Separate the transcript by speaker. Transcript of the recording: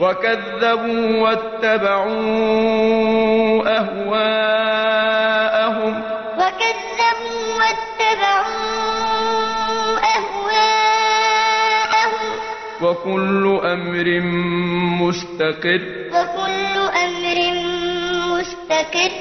Speaker 1: وَكَذَّبُوا وَاتَّبَعُوا أَهْوَاءَهُمْ وَكَذَّبُوا وَاتَّبَعُوا أَهْوَاءَهُمْ ۖ وَكُلُّ أَمْرٍ مُّسْتَقِرٌّ وَكُلُّ أَمْرٍ مُّسْتَقِرٌّ